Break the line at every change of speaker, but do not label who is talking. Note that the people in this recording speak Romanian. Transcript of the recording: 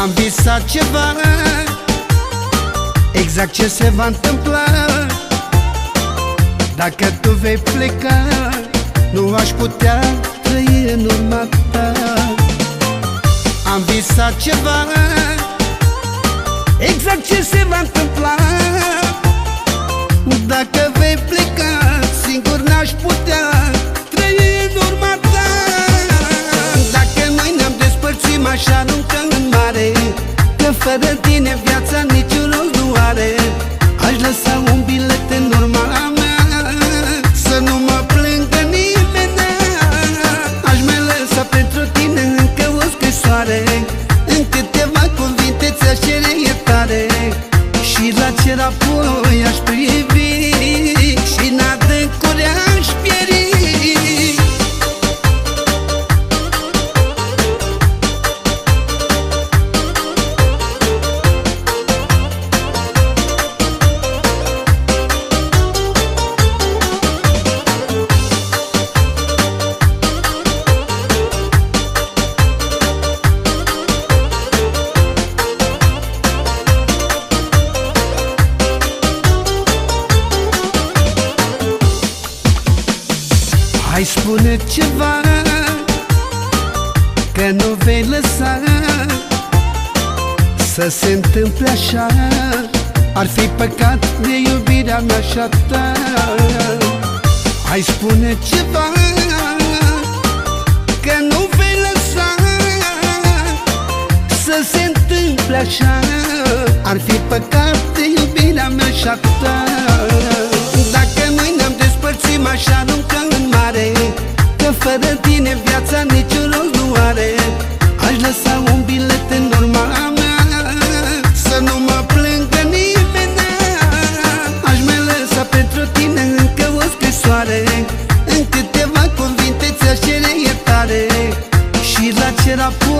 Am visat ceva Exact ce se va întâmpla Dacă tu vei pleca Nu aș putea trăi în urma ta. Am visat ceva Exact ce se va întâmpla. Dacă vei fără tine viața niciun rost nu are. Aș lăsa un bilet în urma mea Să nu mă plângă nimeni. Aș mai lăsa pentru tine încă o scrisoare În câteva cuvinte ți-aș cere iertare. Și la cer apoi aș privi Hai spune ceva Că nu vei lăsa Să se întâmple așa. Ar fi păcat de iubirea mea și a ta Hai spune ceva Că nu vei lăsa Să se întâmple așa. Ar fi păcat de iubirea mea și a ta cuvinte ți-aș